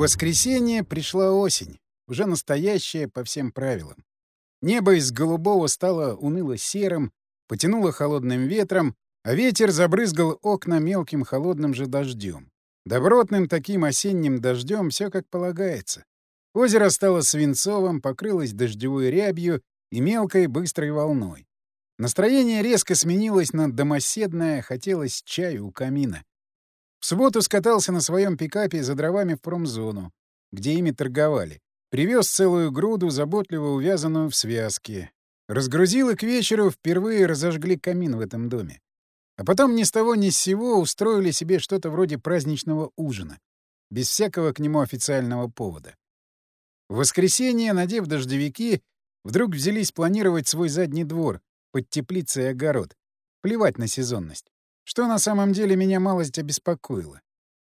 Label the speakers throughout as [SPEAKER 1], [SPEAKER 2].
[SPEAKER 1] воскресенье пришла осень, уже настоящая по всем правилам. Небо из голубого стало уныло серым, потянуло холодным ветром, а ветер забрызгал окна мелким холодным же дождем. Добротным таким осенним дождем все как полагается. Озеро стало свинцовым, покрылось дождевой рябью и мелкой быстрой волной. Настроение резко сменилось на домоседное, хотелось чаю у камина. В субботу скатался на своем пикапе за дровами в промзону, где ими торговали. Привез целую груду, заботливо увязанную в связке. Разгрузил и к вечеру впервые разожгли камин в этом доме. А потом ни с того ни с сего устроили себе что-то вроде праздничного ужина, без всякого к нему официального повода. В воскресенье, надев дождевики, вдруг взялись планировать свой задний двор, под теплицей и огород. Плевать на сезонность. Что на самом деле меня малость обеспокоило.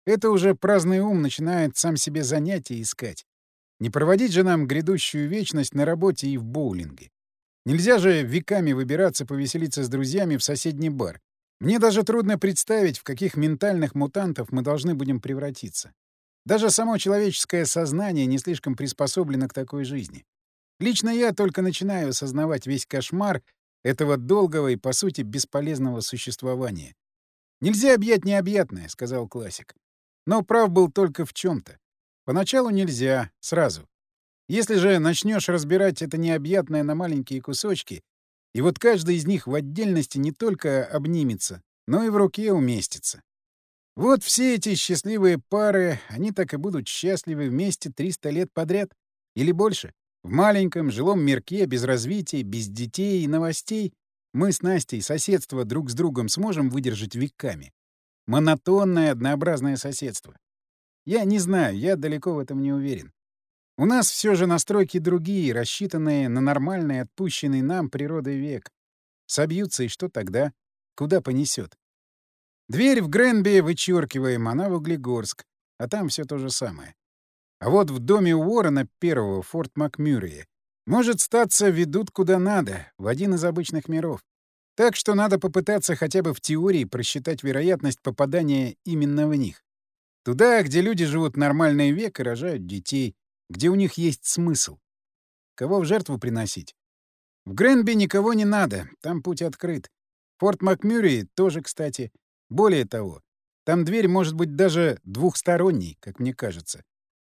[SPEAKER 1] Это уже праздный ум начинает сам себе занятия искать. Не проводить же нам грядущую вечность на работе и в боулинге. Нельзя же веками выбираться повеселиться с друзьями в соседний бар. Мне даже трудно представить, в каких ментальных мутантов мы должны будем превратиться. Даже само человеческое сознание не слишком приспособлено к такой жизни. Лично я только начинаю осознавать весь кошмар этого долгого и, по сути, бесполезного существования. «Нельзя объять необъятное», — сказал классик. Но прав был только в чем то Поначалу нельзя, сразу. Если же начнешь разбирать это необъятное на маленькие кусочки, и вот каждый из них в отдельности не только обнимется, но и в руке уместится. Вот все эти счастливые пары, они так и будут счастливы вместе 300 лет подряд. Или больше. В маленьком жилом мирке, без развития, без детей и новостей, мы с Настей соседство друг с другом сможем выдержать веками. Монотонное, однообразное соседство. Я не знаю, я далеко в этом не уверен. У нас все же настройки другие, рассчитанные на нормальный, отпущенный нам природой век. Собьются, и что тогда? Куда понесет? Дверь в Гренби вычеркиваем, она в Углегорск, а там все то же самое. А вот в доме Уоррена первого, Форт Макмюррея, может, статься ведут куда надо, в один из обычных миров. Так что надо попытаться хотя бы в теории просчитать вероятность попадания именно в них. Туда, где люди живут нормальный век и рожают детей, где у них есть смысл. Кого в жертву приносить? В Гренби никого не надо, там путь открыт. Форт Макмюррей тоже, кстати. Более того, там дверь может быть даже двухсторонней, как мне кажется.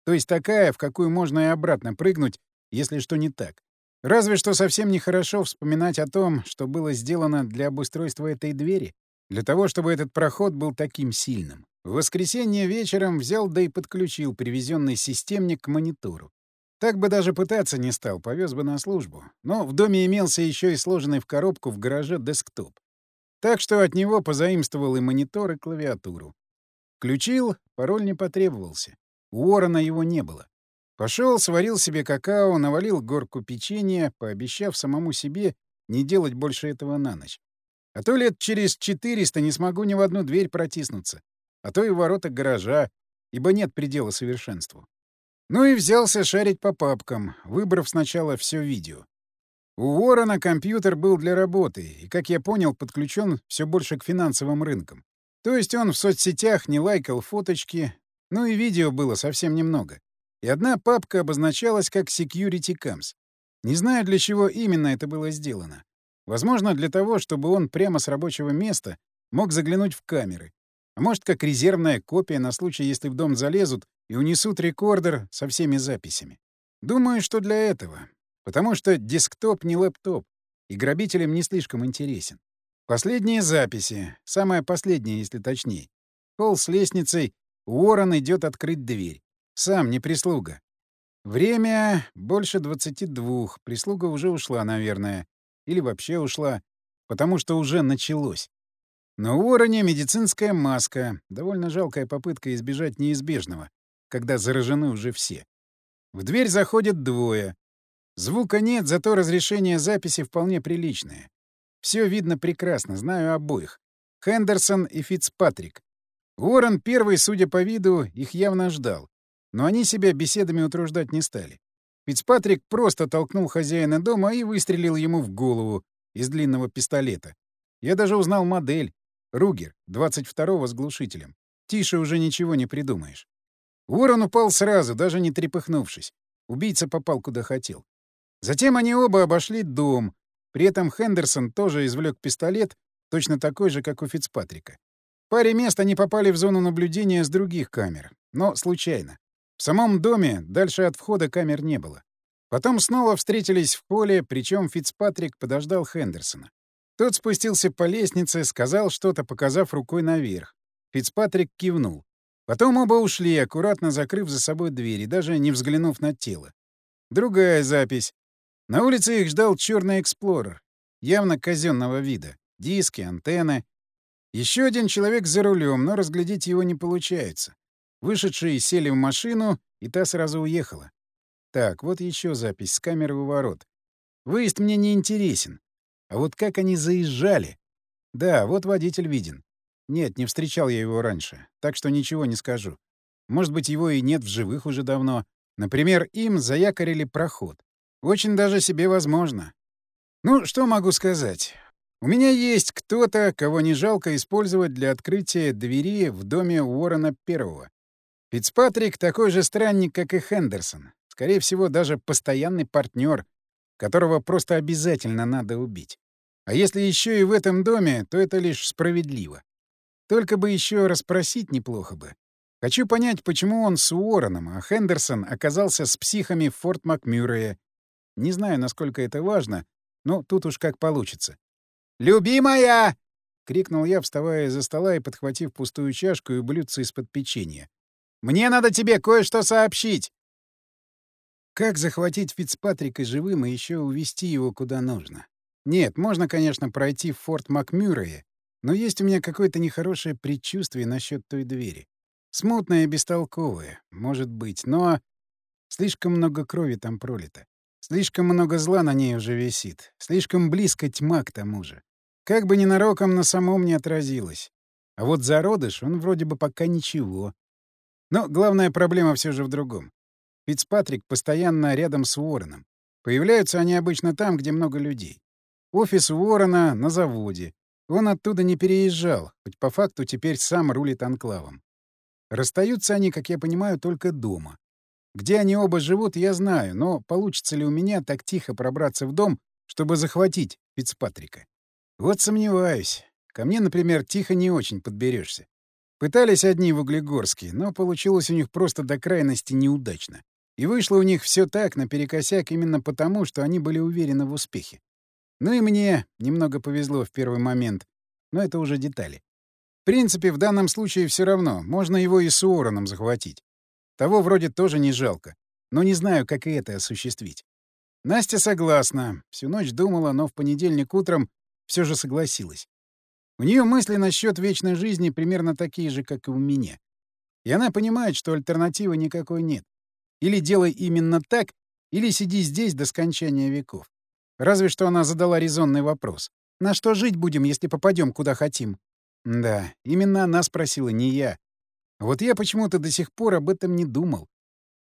[SPEAKER 1] То есть такая, в какую можно и обратно прыгнуть, если что не так. Разве что совсем нехорошо вспоминать о том, что было сделано для обустройства этой двери, для того, чтобы этот проход был таким сильным. В воскресенье вечером взял да и подключил привезенный системник к монитору. Так бы даже пытаться не стал, повез бы на службу. Но в доме имелся еще и сложенный в коробку в гараже десктоп. Так что от него позаимствовал и монитор, и клавиатуру. Включил, пароль не потребовался. У Уоррена его не было. Пошел, сварил себе какао, навалил горку печенья, пообещав самому себе не делать больше этого на ночь. А то лет через 400 не смогу ни в одну дверь протиснуться, а то и в ворота гаража, ибо нет предела совершенству. Ну и взялся шарить по папкам, выбрав сначала все видео. У Уоррена компьютер был для работы, и, как я понял, подключен все больше к финансовым рынкам. То есть он в соцсетях не лайкал фоточки, ну и видео было совсем немного и одна папка обозначалась как Security Cams. Не знаю, для чего именно это было сделано. Возможно, для того, чтобы он прямо с рабочего места мог заглянуть в камеры. А может, как резервная копия на случай, если в дом залезут и унесут рекордер со всеми записями. Думаю, что для этого. Потому что десктоп не лэптоп, и грабителям не слишком интересен. Последние записи, самая последняя, если точнее. Холл с лестницей, Уоррен идет открыть дверь. Сам, не прислуга. Время больше двадцати двух. Прислуга уже ушла, наверное. Или вообще ушла. Потому что уже началось. На Уоррене медицинская маска. Довольно жалкая попытка избежать неизбежного, когда заражены уже все. В дверь заходят двое. Звука нет, зато разрешение записи вполне приличное. Все видно прекрасно, знаю обоих. Хендерсон и Фицпатрик. Уоррен первый, судя по виду, их явно ждал. Но они себя беседами утруждать не стали. Фицпатрик просто толкнул хозяина дома и выстрелил ему в голову из длинного пистолета. Я даже узнал модель. Ругер, 22-го с глушителем. Тише уже ничего не придумаешь. Уоррен упал сразу, даже не трепыхнувшись. Убийца попал куда хотел. Затем они оба обошли дом. При этом Хендерсон тоже извлек пистолет, точно такой же, как у Фицпатрика. В паре мест они попали в зону наблюдения с других камер, но случайно. В самом доме дальше от входа камер не было. Потом снова встретились в холле, причем Фицпатрик подождал Хендерсона. Тот спустился по лестнице, сказал что-то, показав рукой наверх. Фицпатрик кивнул. Потом оба ушли, аккуратно закрыв за собой дверь и даже не взглянув на тело. Другая запись. На улице их ждал черный эксплорер, явно казенного вида. Диски, антенны. Еще один человек за рулем, но разглядеть его не получается. Вышедшие сели в машину, и та сразу уехала. Так, вот еще запись с камеры у ворот. Выезд мне не интересен. А вот как они заезжали? Да, вот водитель виден. Нет, не встречал я его раньше, так что ничего не скажу. Может быть, его и нет в живых уже давно. Например, им заякорили проход. Очень даже себе возможно. Ну, что могу сказать? У меня есть кто-то, кого не жалко использовать для открытия двери в доме Уоррена Первого. Фицпатрик такой же странник, как и Хендерсон. Скорее всего, даже постоянный партнер, которого просто обязательно надо убить. А если еще и в этом доме, то это лишь справедливо. Только бы еще расспросить неплохо бы. Хочу понять, почему он с Уорреном, а Хендерсон оказался с психами Форт Макмюррея. Не знаю, насколько это важно, но тут уж как получится. «Любимая!» — крикнул я, вставая из-за стола и подхватив пустую чашку и блюдце из-под печенья. «Мне надо тебе кое-что сообщить!» Как захватить Фицпатрика живым и еще увести его куда нужно? Нет, можно, конечно, пройти в форт Макмюррея, но есть у меня какое-то нехорошее предчувствие насчет той двери. Смутное и бестолковое, может быть, но... Слишком много крови там пролито. Слишком много зла на ней уже висит. Слишком близко тьма к тому же. Как бы ненароком на самом не отразилось. А вот зародыш, он вроде бы пока ничего. Но главная проблема все же в другом. Фицпатрик постоянно рядом с Уорреном. Появляются они обычно там, где много людей. Офис Уоррена на заводе. Он оттуда не переезжал, хоть по факту теперь сам рулит анклавом. Расстаются они, как я понимаю, только дома. Где они оба живут, я знаю, но получится ли у меня так тихо пробраться в дом, чтобы захватить Фицпатрика? Вот сомневаюсь. Ко мне, например, тихо не очень подберешься. Пытались одни в Углегорске, но получилось у них просто до крайности неудачно. И вышло у них все так, наперекосяк, именно потому, что они были уверены в успехе. Ну и мне немного повезло в первый момент, но это уже детали. В принципе, в данном случае все равно, можно его и с Уорреном захватить. Того вроде тоже не жалко, но не знаю, как и это осуществить. Настя согласна, всю ночь думала, но в понедельник утром все же согласилась. У нее мысли насчет вечной жизни примерно такие же, как и у меня. И она понимает, что альтернативы никакой нет. Или делай именно так, или сиди здесь до скончания веков. Разве что она задала резонный вопрос. «На что жить будем, если попадем куда хотим?» Да, именно она спросила, не я. Вот я почему-то до сих пор об этом не думал.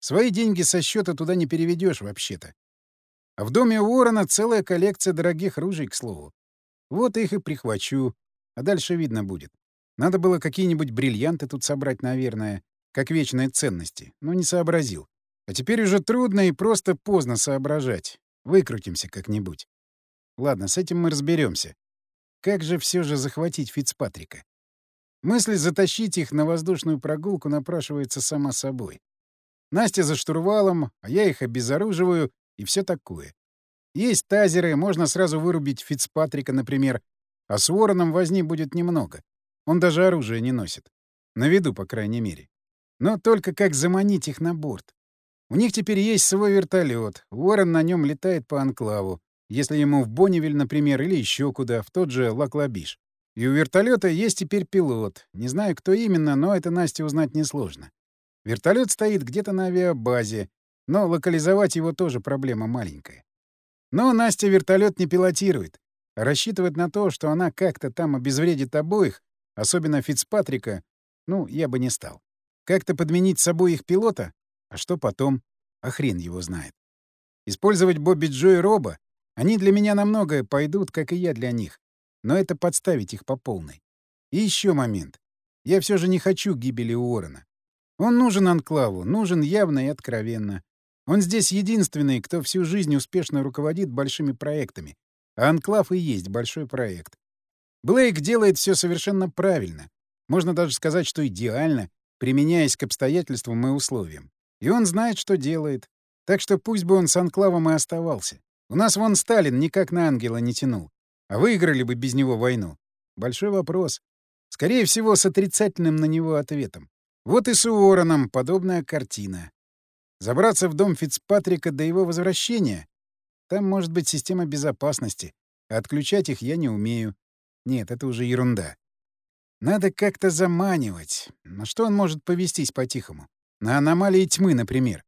[SPEAKER 1] Свои деньги со счета туда не переведешь вообще-то. А в доме Уоррена целая коллекция дорогих ружей, к слову. Вот их и прихвачу, а дальше видно будет. Надо было какие-нибудь бриллианты тут собрать, наверное, как вечные ценности, но не сообразил. А теперь уже трудно и просто поздно соображать. Выкрутимся как-нибудь. Ладно, с этим мы разберемся. Как же все же захватить Фицпатрика? Мысль затащить их на воздушную прогулку напрашивается сама собой. Настя за штурвалом, а я их обезоруживаю и все такое. Есть тазеры, можно сразу вырубить Фицпатрика, например, а с Вороном возни будет немного. Он даже оружие не носит. На виду, по крайней мере. Но только как заманить их на борт? У них теперь есть свой вертолет. Уоррен на нем летает по анклаву. Если ему в Бонневиль, например, или еще куда, в тот же Лаклабиш. И у вертолета есть теперь пилот. Не знаю, кто именно, но это Насте узнать несложно. Вертолет стоит где-то на авиабазе, но локализовать его тоже проблема маленькая. Но Настя вертолет не пилотирует, рассчитывать на то, что она как-то там обезвредит обоих, особенно Фицпатрика, ну, я бы не стал. Как-то подменить с собой их пилота? А что потом? А хрен его знает. Использовать Бобби Джо и Роба? Они для меня на многое пойдут, как и я для них. Но это подставить их по полной. И еще момент. Я все же не хочу гибели Уоррена. Он нужен Анклаву, нужен явно и откровенно. Он здесь единственный, кто всю жизнь успешно руководит большими проектами. А Анклав и есть большой проект. Блейк делает все совершенно правильно. Можно даже сказать, что идеально, применяясь к обстоятельствам и условиям. И он знает, что делает. Так что пусть бы он с Анклавом и оставался. У нас вон Сталин никак на ангела не тянул. А выиграли бы без него войну. Большой вопрос. Скорее всего, с отрицательным на него ответом. Вот и с Уорреном подобная картина. Забраться в дом Фицпатрика до его возвращения? Там может быть система безопасности, отключать их я не умею. Нет, это уже ерунда. Надо как-то заманивать. На что он может повестись по-тихому? На аномалии тьмы, например.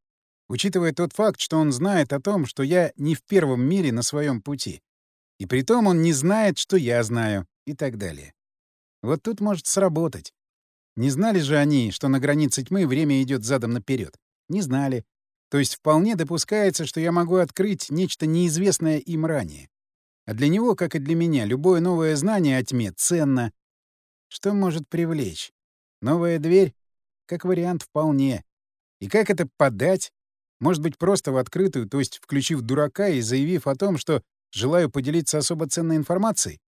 [SPEAKER 1] Учитывая тот факт, что он знает о том, что я не в первом мире на своем пути. И при том он не знает, что я знаю, и так далее. Вот тут может сработать. Не знали же они, что на границе тьмы время идет задом наперед. Не знали. То есть вполне допускается, что я могу открыть нечто неизвестное им ранее. А для него, как и для меня, любое новое знание о тьме ценно. Что может привлечь? Новая дверь? Как вариант, вполне. И как это подать? Может быть, просто в открытую, то есть включив дурака и заявив о том, что желаю поделиться особо ценной информацией?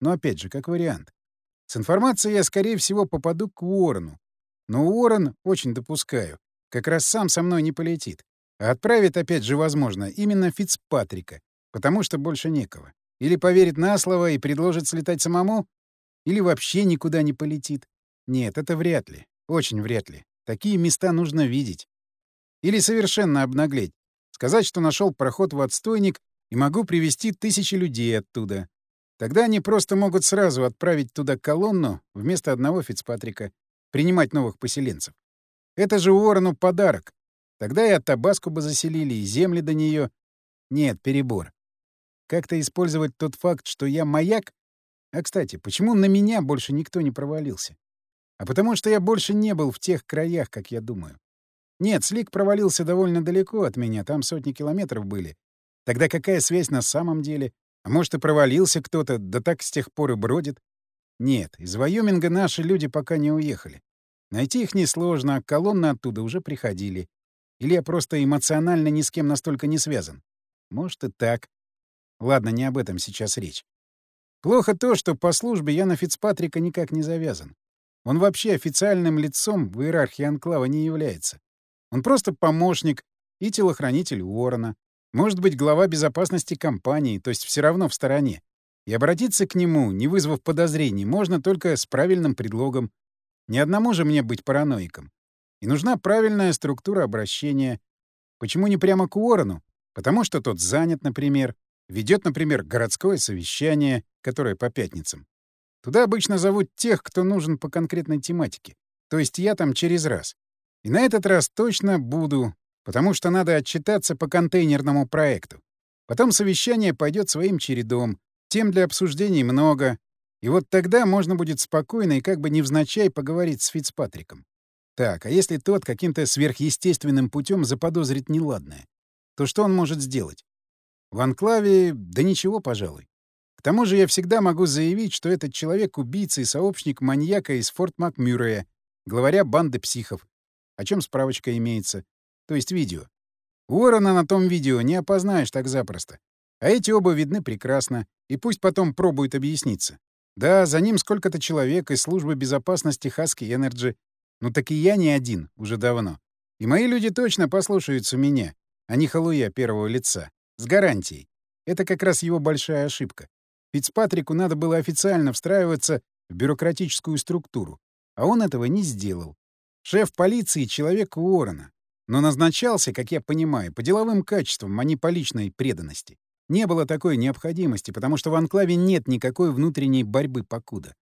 [SPEAKER 1] Но опять же, как вариант. С информацией я, скорее всего, попаду к Уоррену. Но Уоррен, очень допускаю, как раз сам со мной не полетит. А отправит, опять же, возможно, именно Фицпатрика, потому что больше некого. Или поверит на слово и предложит слетать самому, или вообще никуда не полетит. Нет, это вряд ли. Очень вряд ли. Такие места нужно видеть. Или совершенно обнаглеть. Сказать, что нашел проход в отстойник и могу привести тысячи людей оттуда. Тогда они просто могут сразу отправить туда колонну вместо одного Фицпатрика, принимать новых поселенцев. Это же Уоррену подарок. Тогда и от Табаску бы заселили, и земли до нее. Нет, перебор. Как-то использовать тот факт, что я маяк? А, кстати, почему на меня больше никто не провалился? А потому что я больше не был в тех краях, как я думаю. Нет, Слик провалился довольно далеко от меня, там сотни километров были. Тогда какая связь на самом деле? А может, и провалился кто-то, да так с тех пор и бродит? Нет, из Вайоминга наши люди пока не уехали. Найти их несложно, а колонны оттуда уже приходили. Или я просто эмоционально ни с кем настолько не связан. Может, и так. Ладно, не об этом сейчас речь. Плохо то, что по службе я на Фицпатрика никак не завязан. Он вообще официальным лицом в иерархии Анклава не является. Он просто помощник и телохранитель Уоррена. Может быть, глава безопасности компании, то есть все равно в стороне. И обратиться к нему, не вызвав подозрений, можно только с правильным предлогом. Ни одному же мне быть параноиком. И нужна правильная структура обращения. Почему не прямо к Уоррену? Потому что тот занят, например. Ведет, например, городское совещание, которое по пятницам. Туда обычно зовут тех, кто нужен по конкретной тематике. То есть я там через раз. И на этот раз точно буду, потому что надо отчитаться по контейнерному проекту. Потом совещание пойдет своим чередом. Тем для обсуждений много, и вот тогда можно будет спокойно и как бы невзначай поговорить с Фицпатриком. Так, а если тот каким-то сверхъестественным путем заподозрит неладное, то что он может сделать? В анклаве... да ничего, пожалуй. К тому же я всегда могу заявить, что этот человек — убийца и сообщник маньяка из Форт Макмюррея, главаря банды психов. О чем справочка имеется. То есть видео. Уоррена на том видео не опознаешь так запросто. А эти оба видны прекрасно, и пусть потом пробуют объясниться. Да, за ним сколько-то человек из службы безопасности Husky Energy. Ну так и я не один, уже давно. И мои люди точно послушаются меня, а не холуя первого лица. С гарантией. Это как раз его большая ошибка. Фицпатрику надо было официально встраиваться в бюрократическую структуру, а он этого не сделал. Шеф полиции — человек Уоррена. Но назначался, как я понимаю, по деловым качествам, а не по личной преданности. Не было такой необходимости, потому что в анклаве нет никакой внутренней борьбы покуда.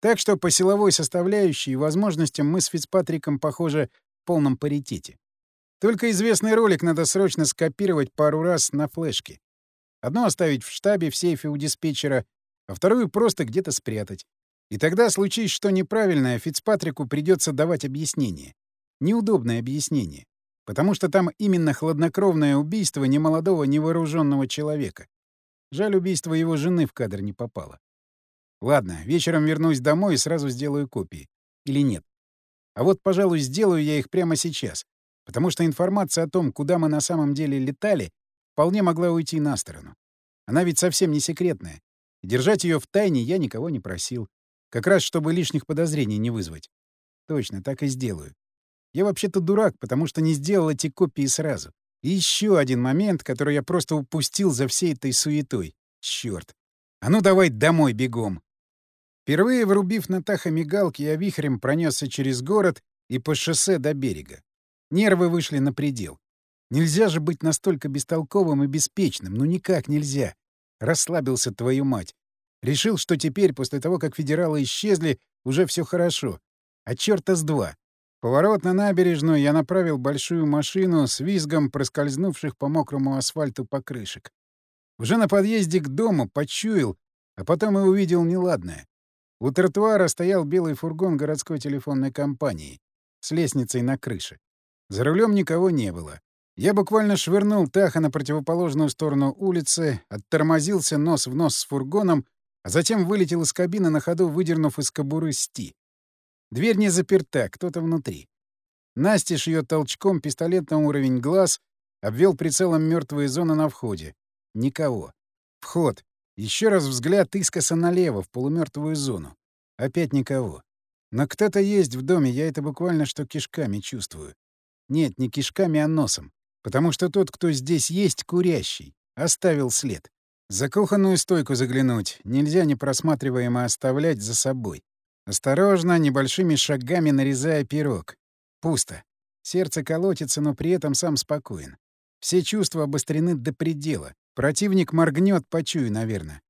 [SPEAKER 1] Так что по силовой составляющей и возможностям мы с Фицпатриком, похоже, в полном паритете. Только известный ролик надо срочно скопировать пару раз на флешке. Одну оставить в штабе в сейфе у диспетчера, а вторую просто где-то спрятать. И тогда, случись что неправильное, Фицпатрику придется давать объяснение. Неудобное объяснение потому что там именно хладнокровное убийство немолодого невооруженного человека. Жаль, убийство его жены в кадр не попало. Ладно, вечером вернусь домой и сразу сделаю копии. Или нет? А вот, пожалуй, сделаю я их прямо сейчас, потому что информация о том, куда мы на самом деле летали, вполне могла уйти на сторону. Она ведь совсем не секретная. И держать ее в тайне я никого не просил. Как раз, чтобы лишних подозрений не вызвать. Точно, так и сделаю. Я вообще-то дурак, потому что не сделал эти копии сразу. И еще один момент, который я просто упустил за всей этой суетой. Черт. А ну давай домой бегом. Впервые врубив на тахомигалки, я вихрем пронесся через город и по шоссе до берега. Нервы вышли на предел. Нельзя же быть настолько бестолковым и беспечным. Ну никак нельзя. Расслабился твою мать. Решил, что теперь, после того, как федералы исчезли, уже все хорошо. А черта с два. Поворот на набережную я направил большую машину с визгом проскользнувших по мокрому асфальту покрышек. Уже на подъезде к дому почуял, а потом и увидел неладное. У тротуара стоял белый фургон городской телефонной компании с лестницей на крыше. За рулем никого не было. Я буквально швырнул Таха на противоположную сторону улицы, оттормозился нос в нос с фургоном, а затем вылетел из кабины на ходу, выдернув из кобуры сти. Дверь не заперта, кто-то внутри. Настиж ее толчком пистолет на уровень глаз, обвел прицелом мертвые зоны на входе. Никого. Вход. Еще раз взгляд искоса налево, в полумертвую зону. Опять никого. Но кто-то есть в доме, я это буквально что кишками чувствую. Нет, не кишками, а носом. Потому что тот, кто здесь есть, курящий. Оставил след. За кухонную стойку заглянуть. Нельзя непросматриваемо оставлять за собой. Осторожно, небольшими шагами нарезая пирог. Пусто. Сердце колотится, но при этом сам спокоен. Все чувства обострены до предела. Противник моргнет, почую, наверное.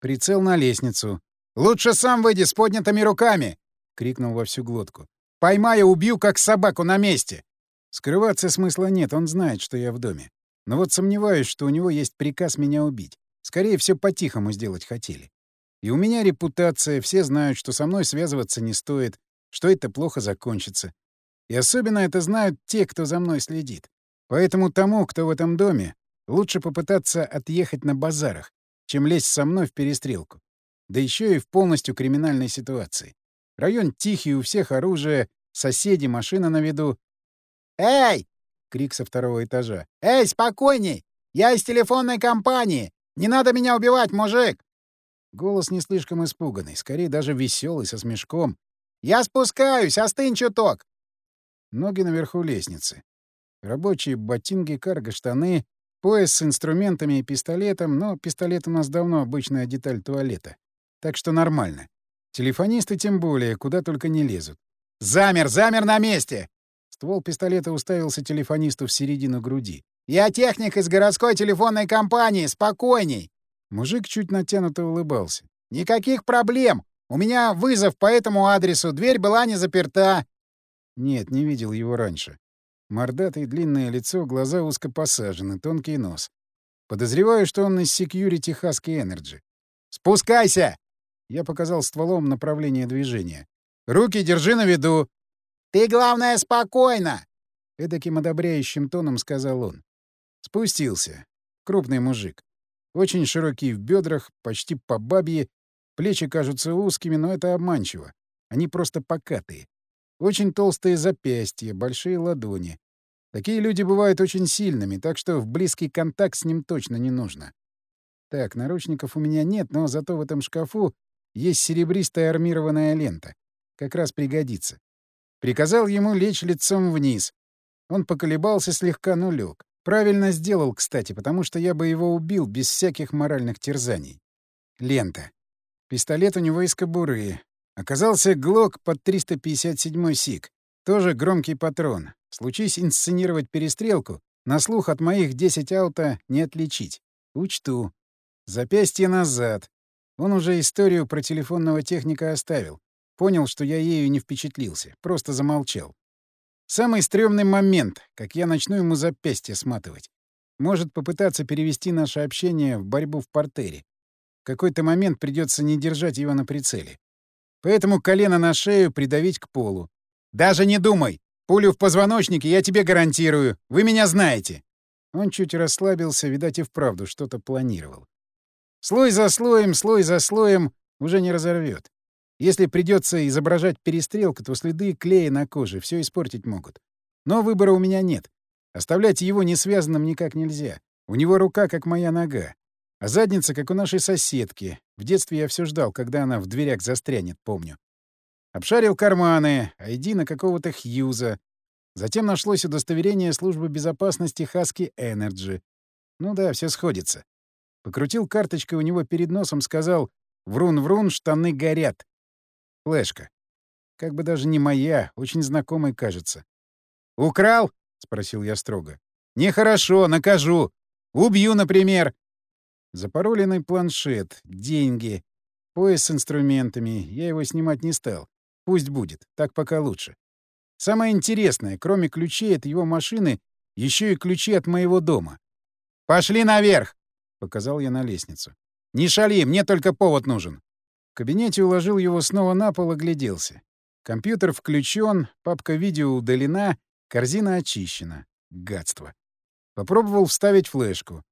[SPEAKER 1] Прицел на лестницу. «Лучше сам выйди с поднятыми руками!» — крикнул во всю глотку. «Поймаю, убью, как собаку на месте!» Скрываться смысла нет, он знает, что я в доме. Но вот сомневаюсь, что у него есть приказ меня убить. Скорее всего, по-тихому сделать хотели. И у меня репутация, все знают, что со мной связываться не стоит, что это плохо закончится. И особенно это знают те, кто за мной следит. Поэтому тому, кто в этом доме, лучше попытаться отъехать на базарах, чем лезть со мной в перестрелку. Да еще и в полностью криминальной ситуации. Район тихий, у всех оружие, соседи, машина на виду. «Эй!» — крик со второго этажа. «Эй, спокойней! Я из телефонной компании! Не надо меня убивать, мужик!» Голос не слишком испуганный, скорее даже веселый, со смешком. «Я спускаюсь, остынь чуток!» Ноги наверху лестницы. Рабочие ботинки, карго-штаны, пояс с инструментами и пистолетом, но пистолет у нас давно обычная деталь туалета. Так что нормально. Телефонисты тем более, куда только не лезут. «Замер! Замер на месте!» Ствол пистолета уставился телефонисту в середину груди. «Я техник из городской телефонной компании! Спокойней!» Мужик чуть натянуто улыбался. «Никаких проблем! У меня вызов по этому адресу, дверь была не заперта!» Нет, не видел его раньше. Мордатое длинное лицо, глаза узко посажены, тонкий нос. Подозреваю, что он из Security Husky Energy. «Спускайся!» Я показал стволом направление движения. «Руки держи на виду!» «Ты, главное, спокойно!» Эдаким одобряющим тоном сказал он. Спустился. Крупный мужик. Очень широкий в бедрах, почти по бабье. Плечи кажутся узкими, но это обманчиво. Они просто покатые. Очень толстые запястья, большие ладони. Такие люди бывают очень сильными, так что в близкий контакт с ним точно не нужно. Так, наручников у меня нет, но зато в этом шкафу есть серебристая армированная лента. Как раз пригодится. Приказал ему лечь лицом вниз. Он поколебался слегка, но лег. Правильно сделал, кстати, потому что я бы его убил без всяких моральных терзаний. Лента. Пистолет у него из кобуры. Оказался ГЛОК под 357 СИК. Тоже громкий патрон. Случись инсценировать перестрелку, на слух от моих 10 ауто не отличить. Учту. Запястье назад. Он уже историю про телефонного техника оставил. Понял, что я ею не впечатлился. Просто замолчал. Самый стрёмный момент, как я начну ему запястье сматывать. Может попытаться перевести наше общение в борьбу в портере. В какой-то момент придется не держать его на прицеле. Поэтому колено на шею придавить к полу. «Даже не думай! Пулю в позвоночнике я тебе гарантирую! Вы меня знаете!» Он чуть расслабился, видать, и вправду что-то планировал. Слой за слоем, слой за слоем уже не разорвет. Если придется изображать перестрелку, то следы клея на коже все испортить могут. Но выбора у меня нет. Оставлять его не связанным никак нельзя. У него рука, как моя нога. А задница, как у нашей соседки. В детстве я все ждал, когда она в дверях застрянет, помню. Обшарил карманы, айди на какого-то Хьюза. Затем нашлось удостоверение службы безопасности Husky Energy. Ну да, все сходится. Покрутил карточкой у него перед носом, сказал «Врун-врун, штаны горят». Флешка. Как бы даже не моя, очень знакомой кажется. «Украл?» — спросил я строго. «Нехорошо, накажу. Убью, например». Запароленный планшет, деньги, пояс с инструментами. Я его снимать не стал. Пусть будет, так пока лучше. Самое интересное, кроме ключей от его машины, еще и ключи от моего дома. «Пошли наверх!» — показал я на лестницу. «Не шали, мне только повод нужен». В кабинете уложил его снова на пол и гляделся. Компьютер включен, папка видео удалена, Корзина очищена. Гадство. Попробовал вставить флешку.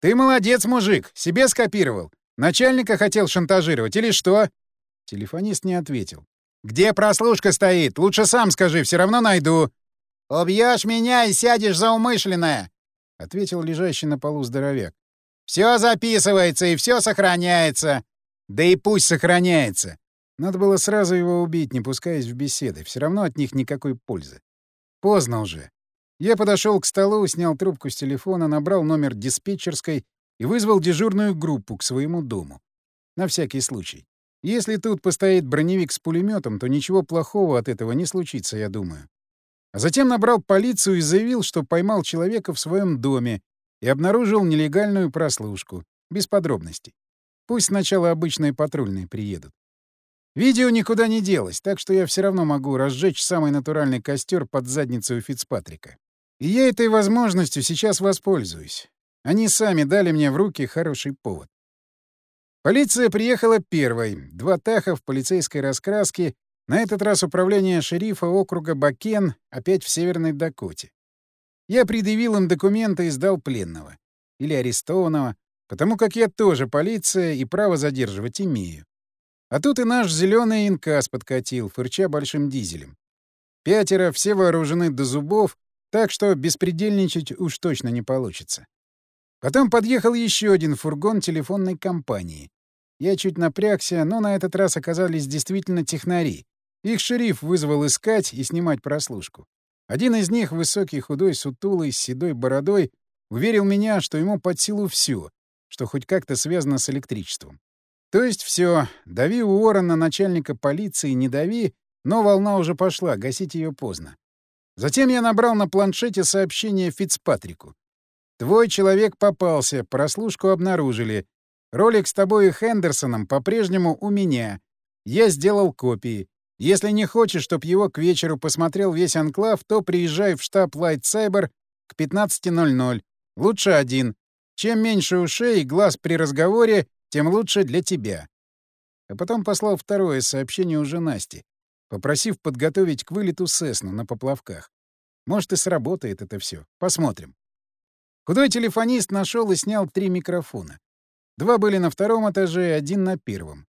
[SPEAKER 1] «Ты молодец, мужик! Себе скопировал! Начальника хотел шантажировать или что?» Телефонист не ответил. «Где прослушка стоит? Лучше сам скажи, все равно найду». «Убьешь меня и сядешь за умышленное!» — ответил лежащий на полу здоровяк. «Все записывается и все сохраняется!» «Да и пусть сохраняется!» Надо было сразу его убить, не пускаясь в беседы. Все равно от них никакой пользы. Поздно уже. Я подошел к столу, снял трубку с телефона, набрал номер диспетчерской и вызвал дежурную группу к своему дому. На всякий случай. Если тут постоит броневик с пулеметом, то ничего плохого от этого не случится, я думаю. А затем набрал полицию и заявил, что поймал человека в своем доме и обнаружил нелегальную прослушку. Без подробностей. Пусть сначала обычные патрульные приедут. Видео никуда не делось, так что я все равно могу разжечь самый натуральный костер под задницу у Фицпатрика. И я этой возможностью сейчас воспользуюсь. Они сами дали мне в руки хороший повод. Полиция приехала первой. Два таха в полицейской раскраске. На этот раз управление шерифа округа Бакен опять в Северной Дакоте. Я предъявил им документы и сдал пленного. Или арестованного, потому как я тоже полиция и право задерживать имею. А тут и наш зеленый инкас подкатил, фырча большим дизелем. Пятеро, все вооружены до зубов, так что беспредельничать уж точно не получится. Потом подъехал еще один фургон телефонной компании. Я чуть напрягся, но на этот раз оказались действительно технари. Их шериф вызвал искать и снимать прослушку. Один из них, высокий, худой, сутулый, с седой бородой, уверил меня, что ему под силу все, что хоть как-то связано с электричеством. То есть все, дави Уоррена начальника полиции, не дави, но волна уже пошла, гасить ее поздно. Затем я набрал на планшете сообщение Фицпатрику. «Твой человек попался, прослушку обнаружили. Ролик с тобой и Хендерсоном по-прежнему у меня. Я сделал копии. Если не хочешь, чтоб его к вечеру посмотрел весь анклав, то приезжай в штаб Light Cyber к 15.00. Лучше один. Чем меньше ушей и глаз при разговоре, тем лучше для тебя. А потом послал второе сообщение уже Насте, попросив подготовить к вылету Сесну на поплавках. Может, и сработает это все. Посмотрим. Худой телефонист нашел и снял три микрофона. Два были на втором этаже, один на первом.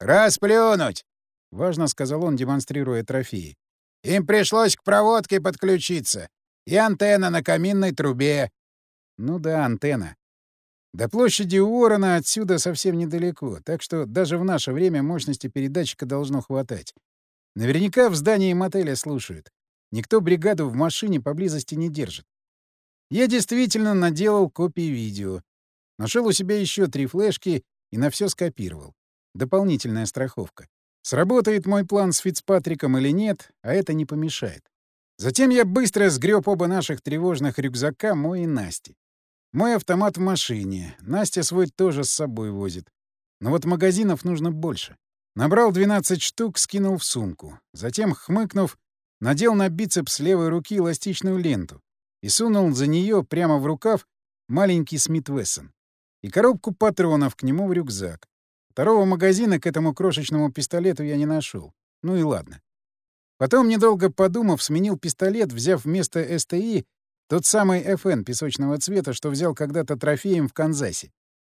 [SPEAKER 1] «Расплюнуть!» — важно сказал он, демонстрируя трофеи. «Им пришлось к проводке подключиться. И антенна на каминной трубе». «Ну да, антенна. До площади Уоррена отсюда совсем недалеко, так что даже в наше время мощности передатчика должно хватать. Наверняка в здании мотеля слушают. Никто бригаду в машине поблизости не держит. Я действительно наделал копии видео. Нашел у себя еще три флешки и на все скопировал. Дополнительная страховка. Сработает мой план с Фицпатриком или нет, а это не помешает. Затем я быстро сгреб оба наших тревожных рюкзака, мой и Насти. Мой автомат в машине. Настя свой тоже с собой возит. Но вот магазинов нужно больше. Набрал 12 штук, скинул в сумку. Затем, хмыкнув, надел на бицепс левой руки эластичную ленту и сунул за нее прямо в рукав маленький Смит Вессон и коробку патронов к нему в рюкзак. Второго магазина к этому крошечному пистолету я не нашел. Ну и ладно. Потом, недолго подумав, сменил пистолет, взяв вместо СТИ тот самый FN песочного цвета, что взял когда-то трофеем в Канзасе.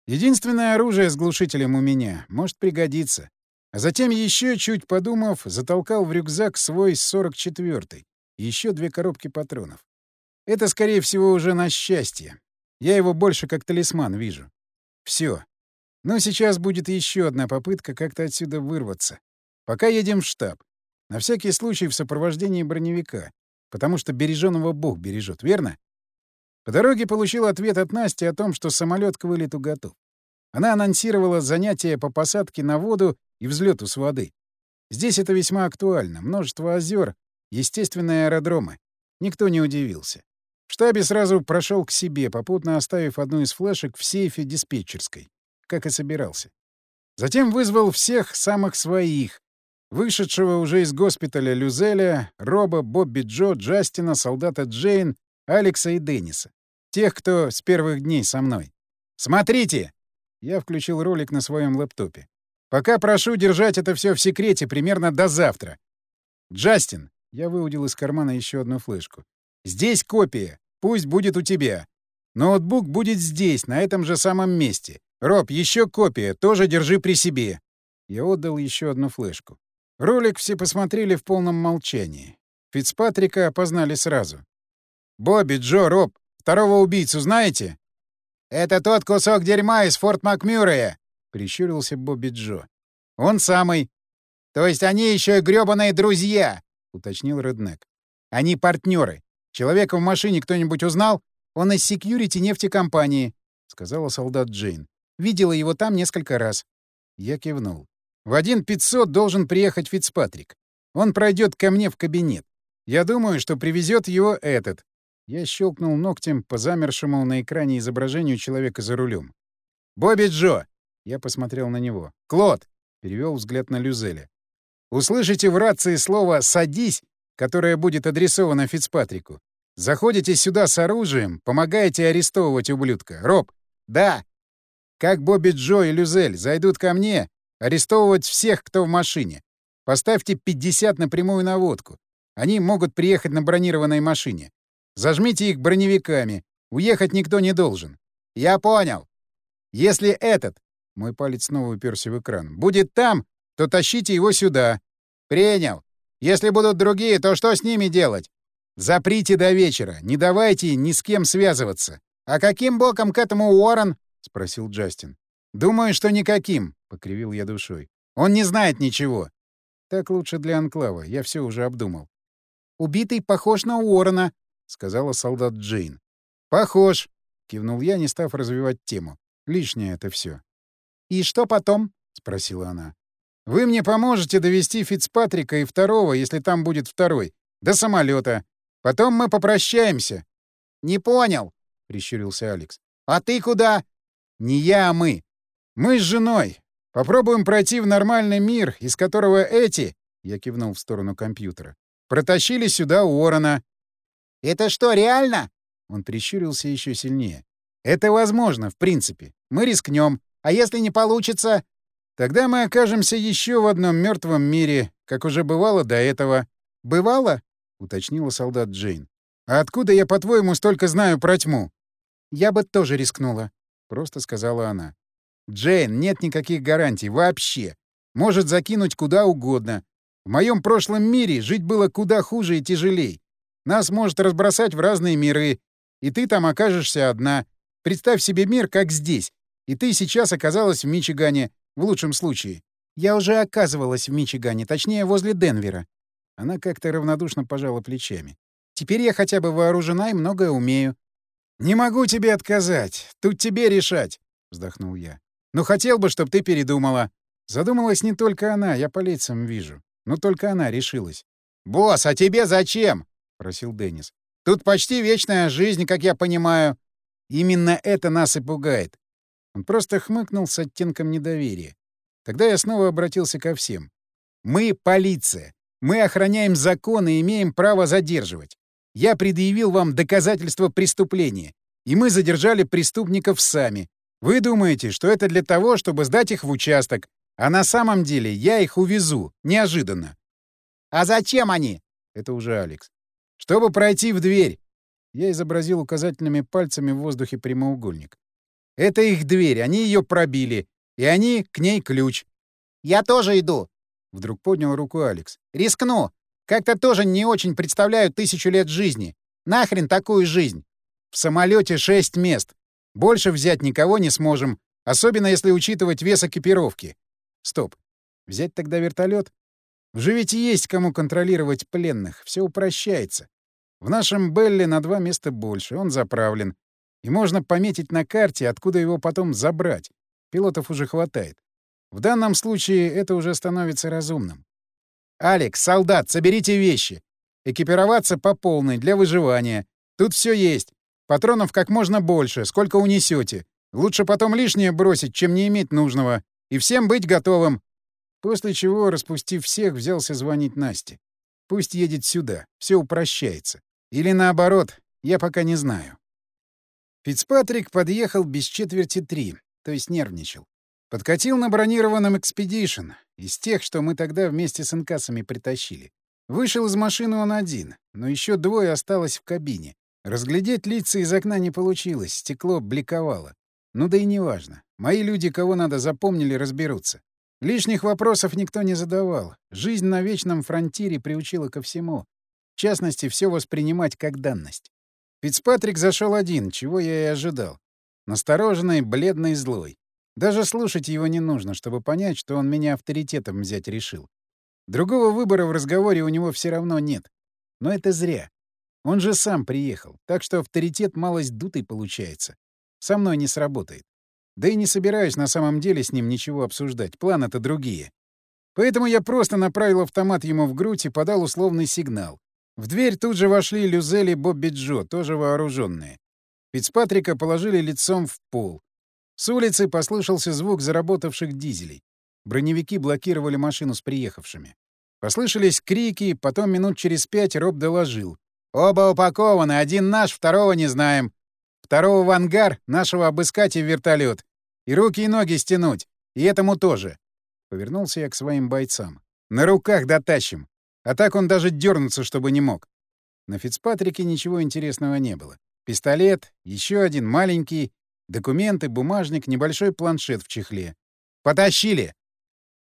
[SPEAKER 1] Единственное оружие с глушителем у меня. Может пригодиться. А затем еще, чуть подумав, затолкал в рюкзак свой 44-й и еще две коробки патронов. Это, скорее всего, уже на счастье. Я его больше как талисман вижу. Все. Но сейчас будет еще одна попытка как-то отсюда вырваться. Пока едем в штаб. На всякий случай в сопровождении броневика. Потому что береженого Бог бережет, верно? По дороге получил ответ от Насти о том, что самолет к вылету готов. Она анонсировала занятия по посадке на воду и взлету с воды. Здесь это весьма актуально. Множество озер, естественные аэродромы. Никто не удивился. В штабе сразу прошел к себе, попутно оставив одну из флешек в сейфе диспетчерской, как и собирался. Затем вызвал всех самых своих, вышедшего уже из госпиталя Люзеля, Роба, Бобби Джо, Джастина, солдата Джейн, Алекса и Денниса. Тех, кто с первых дней со мной. «Смотрите!» Я включил ролик на своем лэптопе. «Пока прошу держать это все в секрете примерно до завтра. Джастин!» Я выудил из кармана еще одну флешку. «Здесь копия. Пусть будет у тебя. Ноутбук будет здесь, на этом же самом месте. Роб, еще копия. Тоже держи при себе». Я отдал еще одну флешку. Ролик все посмотрели в полном молчании. Фицпатрика опознали сразу. «Бобби, Джо, Роб, Второго убийцу знаете?» «Это тот кусок дерьма из Форт Макмюррея», — прищурился Бобби Джо. «Он самый». «То есть они еще и грёбаные друзья», — уточнил Реднек. «Они партнеры. Человека в машине кто-нибудь узнал? Он из секьюрити нефтекомпании», — сказала солдат Джейн. «Видела его там несколько раз». Я кивнул. «В один пятьсот должен приехать Фицпатрик. Он пройдет ко мне в кабинет. Я думаю, что привезет его этот, я щелкнул ногтем по замершему на экране изображению человека за рулем. «Бобби Джо!» Я посмотрел на него. «Клод!» — перевел взгляд на Люзеля. «Услышите в рации слово «садись», которое будет адресовано Фицпатрику. Заходите сюда с оружием, помогаете арестовывать ублюдка. Роб!» «Да!» «Как Бобби Джо и Люзель зайдут ко мне, арестовывать всех, кто в машине. Поставьте 50 на прямую наводку. Они могут приехать на бронированной машине. Зажмите их броневиками. Уехать никто не должен. Я понял. Если этот, мой палец снова уперся в экран, будет там, то тащите его сюда. Принял. Если будут другие, то что с ними делать? Заприте до вечера. Не давайте ни с кем связываться. А каким боком к этому Уоррен? спросил Джастин. Думаю, что никаким, покривил я душой. Он не знает ничего. Так лучше для анклава. Я все уже обдумал. Убитый похож на Уоррена, — сказала солдат Джейн. «Похож», — кивнул я, не став развивать тему. «Лишнее это все. «И что потом?» — спросила она. «Вы мне поможете довести Фицпатрика и второго, если там будет второй, до самолета. Потом мы попрощаемся». «Не понял», — прищурился Алекс. «А ты куда?» «Не я, а мы. Мы с женой. Попробуем пройти в нормальный мир, из которого эти...» — я кивнул в сторону компьютера. «Протащили сюда Уоррена.
[SPEAKER 2] «Это что, реально?»
[SPEAKER 1] Он прищурился еще сильнее. «Это возможно, в принципе. Мы рискнем.
[SPEAKER 2] А если не получится?»
[SPEAKER 1] «Тогда мы окажемся еще в одном мертвом мире, как уже бывало до этого».
[SPEAKER 2] «Бывало?»
[SPEAKER 1] — уточнила солдат Джейн. «А откуда я, по-твоему, столько знаю про тьму?»
[SPEAKER 2] «Я бы тоже рискнула», —
[SPEAKER 1] просто сказала она. «Джейн, нет никаких гарантий вообще. Может закинуть куда угодно. В моем прошлом мире жить было куда хуже и тяжелей. Нас может разбросать в разные миры, и ты там окажешься одна. Представь себе мир, как здесь. И ты сейчас оказалась в Мичигане, в лучшем случае.
[SPEAKER 2] Я уже оказывалась в Мичигане, точнее, возле Денвера.
[SPEAKER 1] Она как-то равнодушно пожала плечами.
[SPEAKER 2] Теперь я хотя бы вооружена и многое умею.
[SPEAKER 1] «Не могу тебе отказать. Тут тебе решать», — вздохнул я. «Но хотел бы, чтобы ты передумала». Задумалась не только она, я по лицам вижу. Но только она решилась. «Босс, а тебе зачем?» — просил Деннис. «Тут почти вечная жизнь, как я понимаю. Именно это нас и пугает». Он просто хмыкнул с оттенком недоверия. Тогда я снова обратился ко всем. «Мы — полиция. Мы охраняем закон и имеем право задерживать. Я предъявил вам доказательства преступления, и мы задержали преступников сами. Вы думаете, что это для того, чтобы сдать их в участок, а на самом деле я их увезу, неожиданно».
[SPEAKER 2] «А зачем они?»
[SPEAKER 1] — это уже Алекс. Чтобы пройти в дверь. Я изобразил указательными пальцами в воздухе прямоугольник. Это их дверь, они ее пробили, и они к ней ключ.
[SPEAKER 2] «Я тоже иду!» — вдруг поднял руку Алекс. «Рискну! Как-то тоже не очень представляю тысячу лет жизни. Нахрен такую жизнь? В самолете шесть мест. Больше взять никого не сможем, особенно если учитывать вес экипировки. Стоп. Взять тогда вертолет? Уже ведь есть кому контролировать пленных, все упрощается. В нашем Белле на два места больше, он заправлен. И можно пометить на карте, откуда его потом забрать. Пилотов уже хватает. В данном случае это уже становится разумным. «Алекс, солдат, соберите вещи. Экипироваться по полной, для выживания. Тут все есть. Патронов как можно больше, сколько унесете. Лучше потом лишнее бросить, чем не иметь нужного. И всем быть готовым. После чего, распустив всех, взялся звонить Насте. Пусть едет сюда, все упрощается. Или наоборот, я пока не знаю. Фицпатрик подъехал без четверти три, то есть нервничал. Подкатил на бронированном «Экспедишн», из тех, что мы тогда вместе с инкасами притащили. Вышел из машины он один, но еще двое осталось в кабине. Разглядеть лица из окна не получилось, стекло бликовало. Ну да и неважно. Мои люди, кого надо, запомнили, разберутся. Лишних вопросов никто не задавал. Жизнь на вечном фронтире приучила ко всему. В частности, все воспринимать как данность. Фицпатрик зашел один, чего я и ожидал. Настороженный, бледный, злой. Даже слушать его не нужно, чтобы понять, что он меня авторитетом взять решил. Другого выбора в разговоре у него все равно нет. Но это зря. Он же сам приехал, так что авторитет малость дутый получается. Со мной не сработает. Да и не собираюсь на самом деле с ним ничего обсуждать, планы-то другие. Поэтому я просто направил автомат ему в грудь и подал условный сигнал. В дверь тут же вошли Люзель Бобби Джо, тоже вооруженные. Фицпатрика положили лицом в пол. С улицы послышался звук заработавших дизелей. Броневики блокировали машину с приехавшими. Послышались крики, потом минут через пять Роб доложил. «Оба упакованы, один наш, второго не знаем. Второго в ангар, нашего обыскать и в вертолет. И руки и ноги стянуть. И этому тоже. Повернулся я к своим бойцам. На руках дотащим. А так он даже дернуться, чтобы не мог. На Фицпатрике ничего интересного не было. Пистолет, еще один маленький, документы, бумажник, небольшой планшет в чехле. «Потащили!»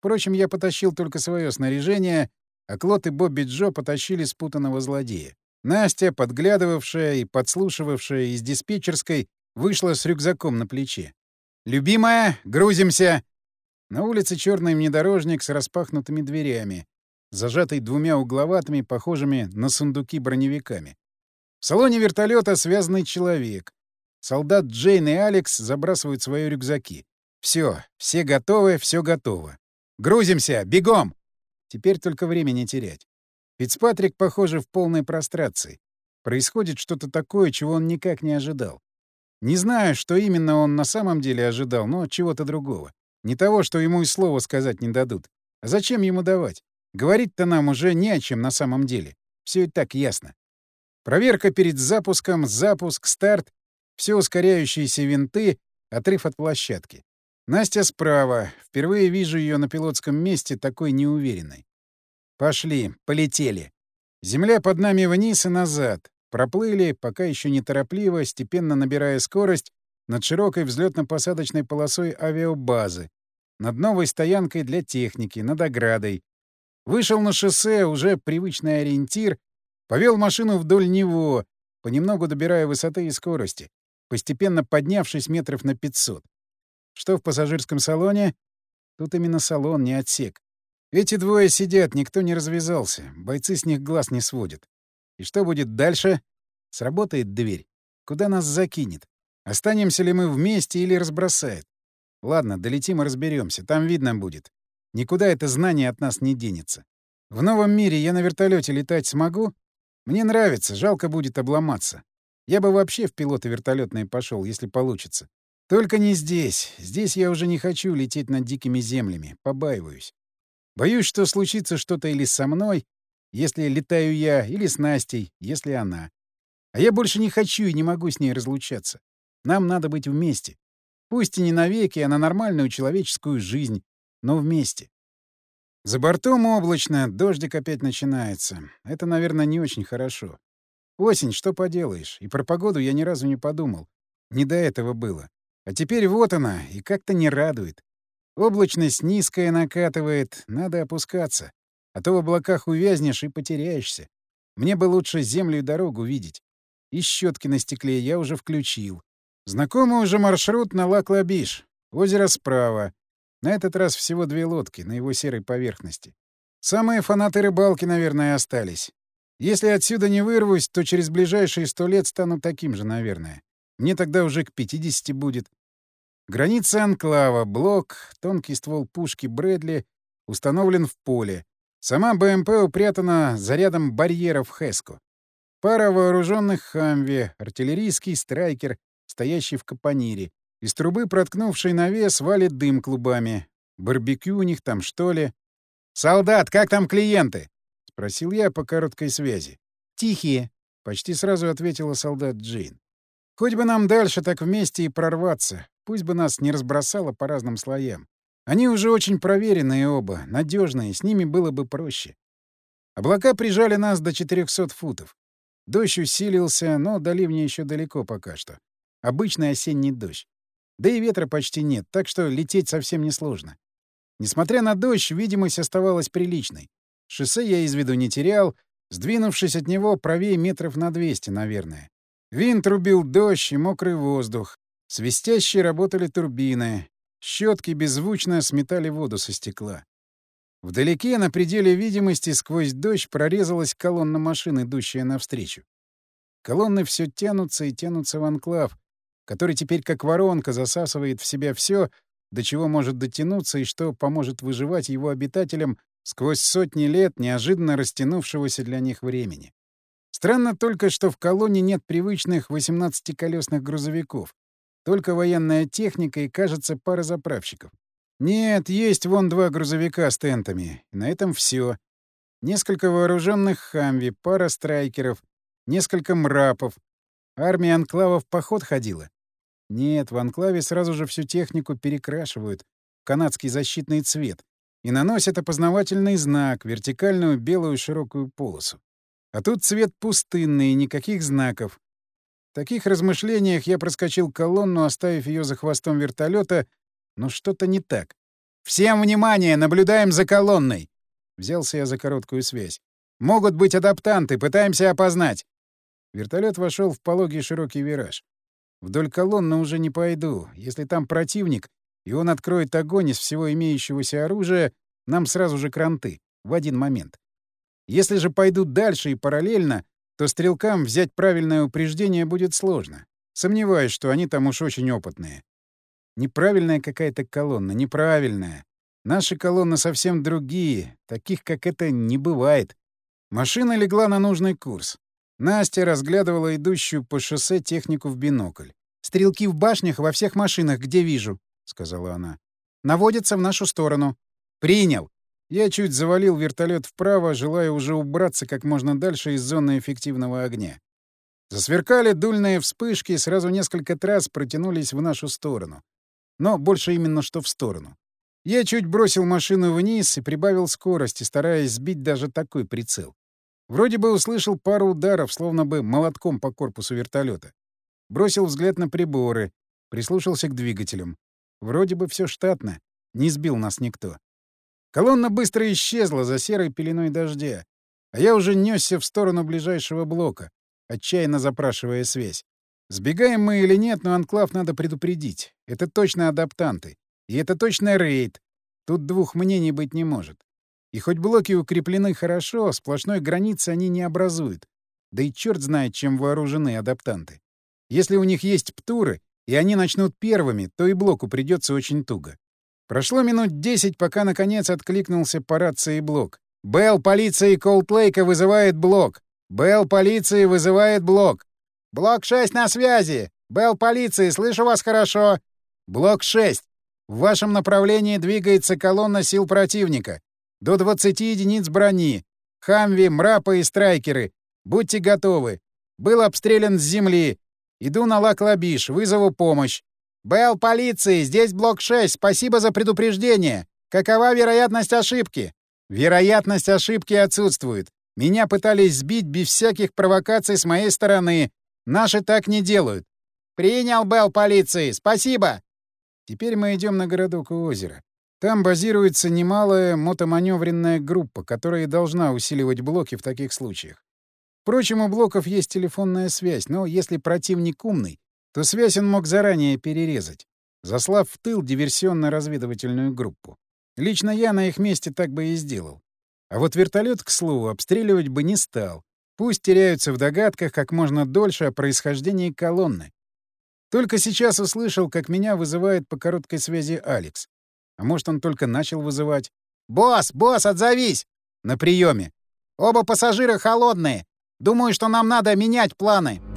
[SPEAKER 2] Впрочем, я потащил только свое снаряжение, а Клод и Бобби Джо потащили спутанного злодея. Настя, подглядывавшая и подслушивавшая из диспетчерской, вышла с рюкзаком на плече. «Любимая, грузимся!» На улице черный внедорожник с распахнутыми дверями, зажатый двумя угловатыми, похожими на сундуки броневиками. В салоне вертолета связанный человек. Солдат Джейн и Алекс забрасывают свои рюкзаки. Все, все готовы, все готово. Грузимся, бегом! Теперь только времени терять. Фицпатрик, похоже, в полной прострации. Происходит что-то такое, чего он никак не ожидал. Не знаю, что именно он на самом деле ожидал, но чего-то другого. Не того, что ему и слова сказать не дадут. А зачем ему давать? Говорить-то нам уже не о чем на самом деле. Все и так ясно. Проверка перед запуском, запуск, старт, все ускоряющиеся винты, отрыв от площадки. Настя справа. Впервые вижу ее на пилотском месте такой неуверенной. Пошли, полетели. Земля под нами вниз и назад. Проплыли, пока еще неторопливо, степенно набирая скорость, над широкой взлетно-посадочной полосой авиабазы, над новой стоянкой для техники, над оградой. Вышел на шоссе, уже привычный ориентир, повел машину вдоль него, понемногу добирая высоты и скорости, постепенно поднявшись метров на 500. Что в пассажирском салоне? Тут именно салон, не отсек. Эти двое сидят, никто не развязался, бойцы с них глаз не сводят. И что будет дальше? Сработает дверь. Куда нас закинет? Останемся ли мы вместе или разбросает? Ладно, долетим и разберемся, там видно будет. Никуда это знание от нас не денется. В новом мире я на вертолете летать смогу? Мне нравится, жалко будет обломаться. Я бы вообще в пилоты вертолетные пошел, если получится. Только не здесь. Здесь я уже не хочу лететь над дикими землями, побаиваюсь. Боюсь, что случится что-то или со мной, если летаю я, или с Настей, если она. А я больше не хочу и не могу с ней разлучаться. Нам надо быть вместе. Пусть и не навеки, а на нормальную человеческую жизнь, но вместе. За бортом облачно, дождик опять начинается. Это, наверное, не очень хорошо. Осень, что поделаешь. И про погоду я ни разу не подумал. Не до этого было. А теперь вот она, и как-то не радует.
[SPEAKER 1] Облачность низкая накатывает, надо опускаться. А то в облаках увязнешь и потеряешься. Мне бы лучше землю и дорогу видеть. И щетки на стекле я уже включил. Знакомый уже маршрут на Лак-Лабиш. Озеро справа. На этот раз всего две лодки на его серой поверхности. Самые фанаты рыбалки, наверное, остались. Если отсюда не вырвусь, то через ближайшие сто лет стану таким же, наверное. Мне тогда уже к 50 будет. Граница анклава, блок, тонкий ствол пушки Брэдли установлен в поле. Сама БМП упрятана за рядом барьеров Хеско. Пара вооруженных «Хамви», артиллерийский страйкер, стоящий в капонире. Из трубы, проткнувшей навес, валит дым клубами. Барбекю у них там, что ли? «Солдат, как там клиенты?» — спросил я по короткой связи. «Тихие», — почти сразу ответила солдат Джейн. «Хоть бы нам дальше так вместе и прорваться, пусть бы нас не разбросало по разным слоям. Они уже очень проверенные оба, надежные, с ними было бы проще. Облака прижали нас до 400 футов. Дождь усилился, но до ливня еще далеко пока что. Обычный осенний дождь. Да и ветра почти нет, так что лететь совсем несложно. Несмотря на дождь, видимость оставалась приличной. Шоссе я из виду не терял, сдвинувшись от него правее метров на 200, наверное. Винт рубил дождь и мокрый воздух. Свистящие работали турбины. Щетки беззвучно сметали воду со стекла. Вдалеке, на пределе видимости, сквозь дождь прорезалась колонна машин, идущая навстречу. Колонны все тянутся и тянутся в анклав, который теперь как воронка засасывает в себя все, до чего может дотянуться и что поможет выживать его обитателям сквозь сотни лет неожиданно растянувшегося для них времени. Странно только, что в колонне нет привычных 18-колесных грузовиков, только военная техника и, кажется, пара заправщиков. Нет, есть вон два грузовика с тентами. И на этом все. Несколько вооруженных хамви, пара страйкеров, несколько мрапов. Армия анклавов в поход ходила. Нет, в анклаве сразу же всю технику перекрашивают в канадский защитный цвет и наносят опознавательный знак, вертикальную белую широкую полосу. А тут цвет пустынный, никаких знаков, таких размышлениях я проскочил колонну, оставив ее за хвостом вертолета, но что-то не так. «Всем внимание! Наблюдаем за колонной!» Взялся я за короткую связь. «Могут быть адаптанты, пытаемся опознать!» Вертолет вошел в пологий широкий вираж. Вдоль колонны уже не пойду. Если там противник, и он откроет огонь из всего имеющегося оружия, нам сразу же кранты. В один момент. Если же пойду дальше и параллельно, то стрелкам взять правильное упреждение будет сложно. Сомневаюсь, что они там уж очень опытные. Неправильная какая-то колонна, неправильная. Наши колонны совсем другие, таких, как это, не бывает. Машина легла на нужный курс. Настя разглядывала идущую по шоссе технику в бинокль. «Стрелки в башнях во всех машинах, где вижу», — сказала она. «Наводятся в нашу сторону». «Принял!» Я чуть завалил вертолет вправо, желая уже убраться как можно дальше из зоны эффективного огня. Засверкали дульные вспышки, сразу несколько трасс протянулись в нашу сторону. Но больше именно что в сторону. Я чуть бросил машину вниз и прибавил скорости, стараясь сбить даже такой прицел. Вроде бы услышал пару ударов, словно бы молотком по корпусу вертолета. Бросил взгляд на приборы, прислушался к двигателям. Вроде бы все штатно, не сбил нас никто. Колонна быстро исчезла за серой пеленой дождя, а я уже несся в сторону ближайшего блока, отчаянно запрашивая связь. Сбегаем мы или нет, но анклав надо предупредить. Это точно адаптанты. И это точно рейд. Тут двух мнений быть не может. И хоть блоки укреплены хорошо, сплошной границы они не образуют. Да и черт знает, чем вооружены адаптанты. Если у них есть птуры, и они начнут первыми, то и блоку придется очень туго. Прошло минут десять, пока, наконец, откликнулся по рации блок. «Белл полиции Колтлейка вызывает блок! Белл полиции вызывает блок!» «Блок 6 на связи! Белл полиции, слышу вас хорошо!» «Блок 6. В вашем направлении двигается колонна сил противника. До 20 единиц брони. Хамви, мрапы и страйкеры. Будьте готовы. Был обстрелян с земли. Иду на Лак-Лабиш, вызову помощь. «Белл полиции, здесь блок 6, спасибо за предупреждение. Какова вероятность ошибки?» «Вероятность ошибки отсутствует. Меня пытались сбить без всяких провокаций с моей стороны. Наши так не делают». «Принял, Белл полиции, спасибо!» Теперь мы идем на городок у озера. Там базируется немалая мотоманевренная группа, которая должна усиливать блоки в таких случаях. Впрочем, у блоков есть телефонная связь, но если противник умный, то связь он мог заранее перерезать, заслав в тыл диверсионно-разведывательную группу. Лично я на их месте так бы и сделал. А вот вертолет, к слову, обстреливать бы не стал. Пусть теряются в догадках как можно дольше о происхождении колонны. Только сейчас услышал, как меня вызывает по короткой связи Алекс. А может, он только начал вызывать.
[SPEAKER 2] «Босс, босс, отзовись!» «На приеме. Оба пассажира холодные. Думаю, что нам надо менять планы».